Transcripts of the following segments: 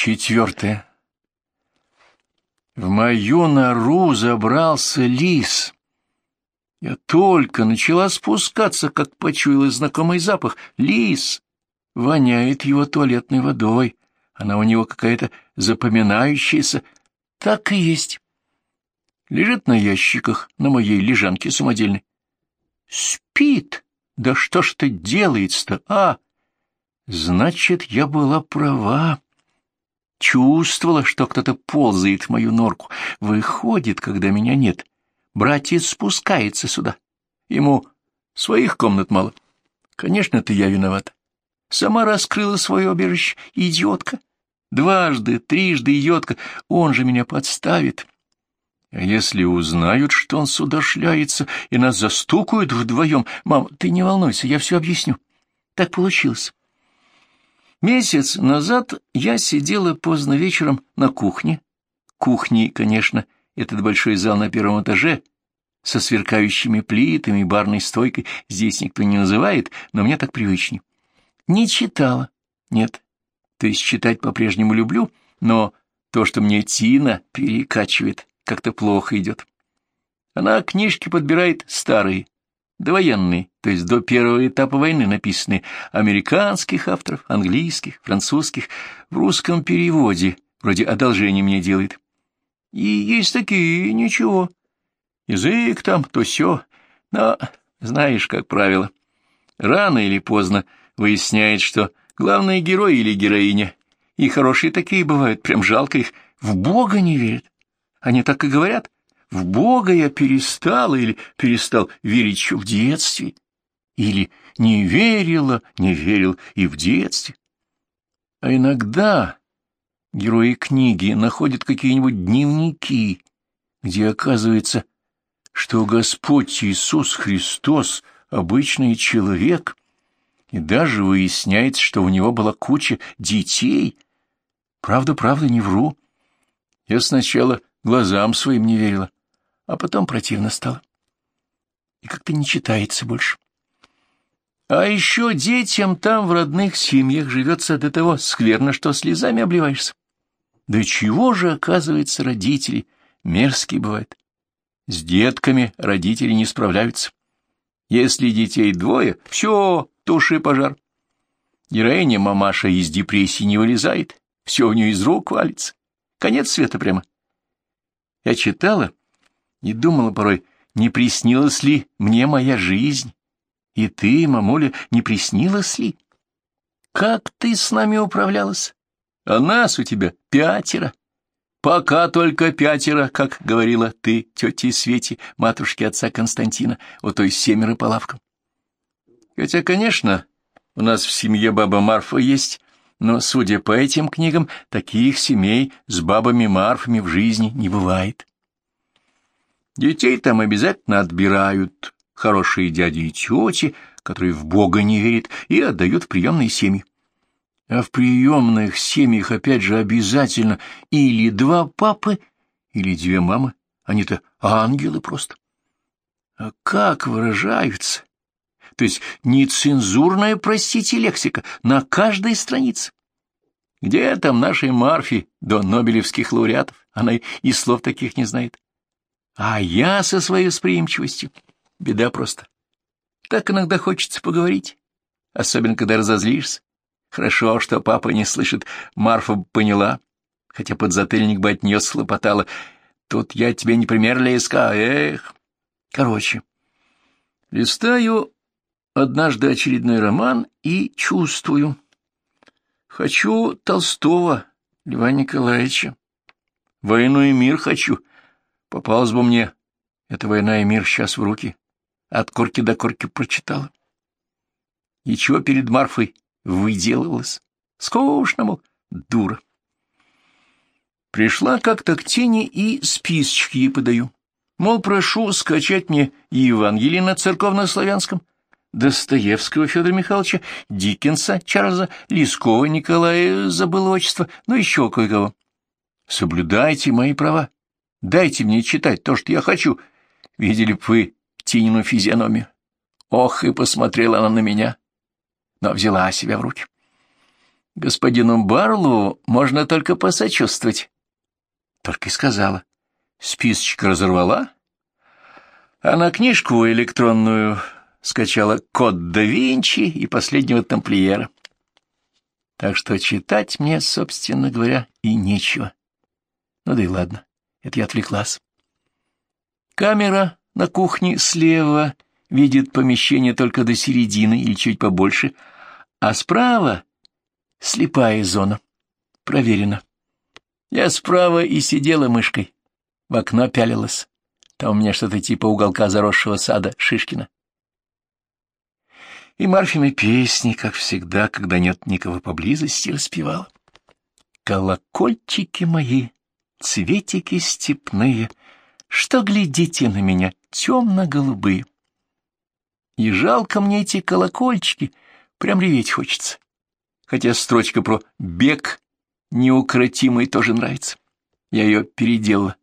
Четвертое. В мою нору забрался лис. Я только начала спускаться, как почуяла знакомый запах. Лис! Воняет его туалетной водой. Она у него какая-то запоминающаяся. Так и есть. Лежит на ящиках на моей лежанке самодельной. Спит! Да что ж ты делается-то, а? Значит, я была права. Чувствовала, что кто-то ползает в мою норку. Выходит, когда меня нет. Братец спускается сюда. Ему своих комнат мало. Конечно, это я виновата. Сама раскрыла свое убежище. Идиотка. Дважды, трижды идиотка. Он же меня подставит. А если узнают, что он сюда шляется, и нас застукают вдвоем... Мам, ты не волнуйся, я все объясню. Так получилось. Месяц назад я сидела поздно вечером на кухне. Кухней, конечно, этот большой зал на первом этаже, со сверкающими плитами, барной стойкой, здесь никто не называет, но мне так привычнее. Не читала, нет. То есть читать по-прежнему люблю, но то, что мне Тина перекачивает, как-то плохо идет. Она книжки подбирает старые, довоенные, то есть до первого этапа войны написанные, американских авторов, английских, французских, в русском переводе, вроде одолжения мне делает. И есть такие, ничего. Язык там, то все, но, знаешь, как правило, рано или поздно выясняет, что главный герой или героиня, и хорошие такие бывают, прям жалко их, в Бога не верят. Они так и говорят — в Бога я перестала или перестал верить еще в детстве, или не верила, не верил и в детстве. А иногда герои книги находят какие-нибудь дневники, где оказывается, что Господь Иисус Христос — обычный человек, и даже выясняется, что у него была куча детей. Правда, правда, не вру. Я сначала глазам своим не верила, а потом противно стало. И как-то не читается больше. А еще детям там в родных семьях живется до того скверно, что слезами обливаешься. Да чего же, оказывается, родители мерзкие бывают. С детками родители не справляются. Если детей двое, все, туши пожар. Героиня мамаша из депрессии не вылезает, все у нее из рук валится. Конец света прямо. Я читала, и думала порой, не приснилась ли мне моя жизнь? И ты, мамуля, не приснилась ли? Как ты с нами управлялась? А нас у тебя пятеро. Пока только пятеро, как говорила ты, тете Свете, матушке отца Константина, у той семеро по лавкам. Хотя, конечно, у нас в семье баба Марфа есть, но, судя по этим книгам, таких семей с бабами Марфами в жизни не бывает. Детей там обязательно отбирают хорошие дяди и тети, которые в Бога не верят, и отдают в приемные семьи. А в приемных семьях, опять же, обязательно или два папы, или две мамы. Они-то ангелы просто. А как выражаются? То есть нецензурная, простите, лексика на каждой странице. Где там нашей Марфи до нобелевских лауреатов? Она и слов таких не знает. А я со своей восприимчивостью. Беда просто. Так иногда хочется поговорить, особенно когда разозлишься. Хорошо, что папа не слышит, Марфа поняла, хотя подзатыльник бы от нее слопотала. Тут я тебе не пример леска, эх. Короче, листаю однажды очередной роман и чувствую. Хочу Толстого, Льва Николаевича. Войну и мир хочу, Попалась бы мне эта война и мир сейчас в руки. От корки до корки прочитала. И чего перед Марфой выделывалась? Скучно, мол, дура. Пришла как-то к тени и списочки ей подаю. Мол, прошу скачать мне Евангелие на церковно-славянском, Достоевского Федора Михайловича, Диккенса Чарльза, Лескова Николая, забыл отчество, ну еще кое-кого. Соблюдайте мои права. Дайте мне читать то, что я хочу. Видели бы вы Тинину физиономию? Ох, и посмотрела она на меня, но взяла себя в руки. Господину Барлу можно только посочувствовать. Только и сказала. Списочек разорвала, а на книжку электронную скачала «Код да Винчи» и «Последнего тамплиера». Так что читать мне, собственно говоря, и нечего. Ну да и ладно, это я отвлеклась. Камера на кухне слева видит помещение только до середины или чуть побольше, а справа — слепая зона. Проверено. Я справа и сидела мышкой, в окно пялилась. Там у меня что-то типа уголка заросшего сада Шишкина. И Марфины песни, как всегда, когда нет никого поблизости, распевала. Колокольчики мои, цветики степные, Что глядите на меня, темно-голубые. И жалко мне эти колокольчики, прям реветь хочется. Хотя строчка про бег неукротимый тоже нравится. Я ее переделала.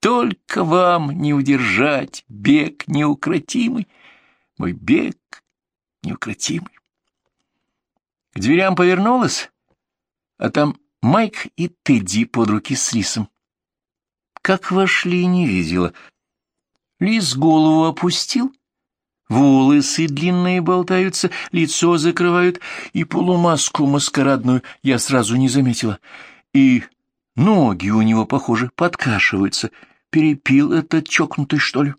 Только вам не удержать бег неукротимый, мой бег неукротимый. К дверям повернулась, а там Майк и Тедди под руки с Лисом. Как вошли, не видела. Лис голову опустил, волосы длинные болтаются, лицо закрывают, и полумаску маскарадную я сразу не заметила. И ноги у него, похоже, подкашиваются. Перепил этот чокнутый, что ли?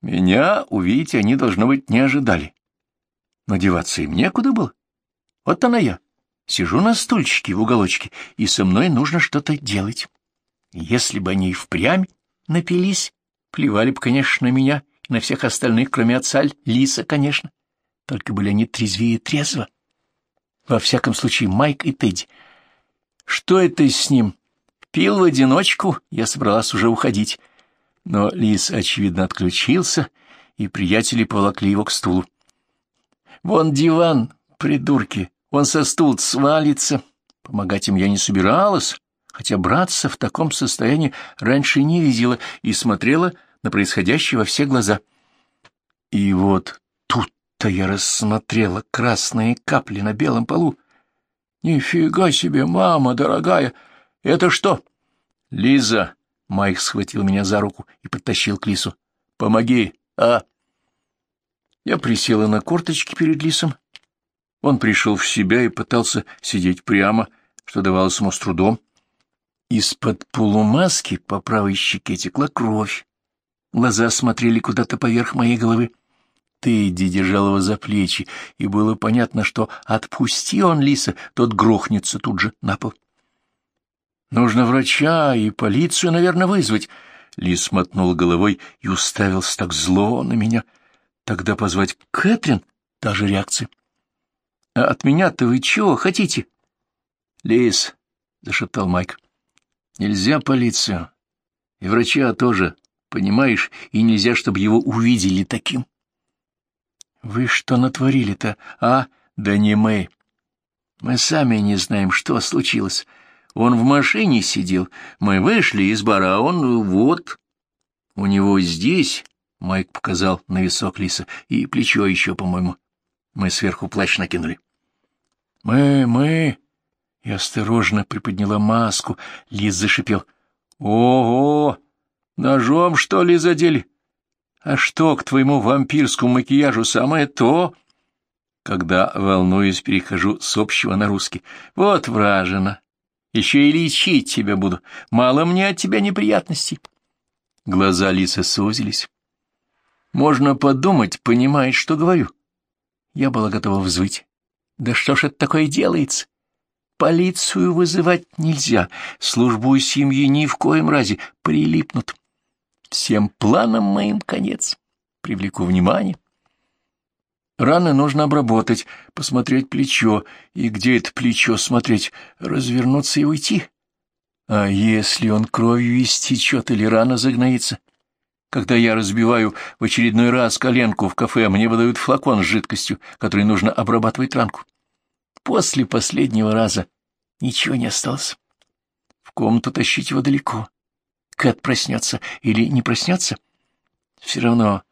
Меня увидеть они, должно быть, не ожидали. Но деваться им некуда было. Вот она я. Сижу на стульчике в уголочке, и со мной нужно что-то делать. Если бы они и впрямь напились, плевали бы, конечно, на меня и на всех остальных, кроме отца Лиса, конечно. Только были они трезвее и трезво. Во всяком случае, Майк и Тедди. Что это с ним? Пил в одиночку, я собралась уже уходить. Но Лис, очевидно, отключился, и приятели поволокли его к стулу. Вон диван, придурки, он со стул свалится. Помогать им я не собиралась, хотя братца в таком состоянии раньше не видела и смотрела на происходящее во все глаза. И вот тут-то я рассмотрела красные капли на белом полу. Нифига себе, мама дорогая! Это что? Лиза! Майк схватил меня за руку и подтащил к Лису. Помоги, а? Я присела на корточки перед лисом. Он пришел в себя и пытался сидеть прямо, что давалось ему с трудом. Из-под полумаски по правой щеке текла кровь. Глаза смотрели куда-то поверх моей головы. Тедди держал его за плечи, и было понятно, что отпусти он лиса, тот грохнется тут же на пол. «Нужно врача и полицию, наверное, вызвать». Лис мотнул головой и уставился так зло на меня — Тогда позвать Кэтрин? Та же реакция. — А от меня-то вы чего хотите? — Лис, — зашептал Майк, — нельзя полицию. И врача тоже, понимаешь, и нельзя, чтобы его увидели таким. — Вы что натворили-то, а? Да не мы. Мы сами не знаем, что случилось. Он в машине сидел, мы вышли из бара, а он вот... У него здесь Майк показал на висок Лиса. И плечо еще, по-моему. Мы сверху плащ накинули. Мы, мы... Я осторожно приподняла маску. Лис зашипел. Ого! Ножом, что ли, задели? А что к твоему вампирскому макияжу самое то? Когда, волнуюсь, перехожу с общего на русский. Вот вражина. Еще и лечить тебя буду. Мало мне от тебя неприятностей. Глаза Лиса сузились. Можно подумать, понимает, что говорю. Я была готова взвыть. Да что ж это такое делается? Полицию вызывать нельзя, службу семьи ни в коем разе прилипнут. Всем планам моим конец. Привлеку внимание. Раны нужно обработать, посмотреть плечо. И где это плечо смотреть? Развернуться и уйти? А если он кровью истечет или рана загноится? Когда я разбиваю в очередной раз коленку в кафе, мне выдают флакон с жидкостью, которой нужно обрабатывать ранку. После последнего раза ничего не осталось. В комнату тащить его далеко. Кэт проснется или не проснется? Все равно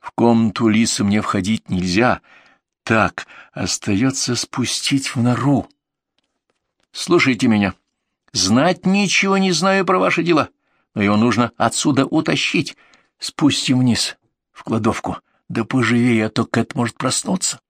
в комнату Лисы мне входить нельзя. Так, остается спустить в нору, Слушайте меня. Знать ничего не знаю про ваши дела, но его нужно отсюда утащить. Спустим вниз, в кладовку. Да поживее, а то Кэт может проснуться.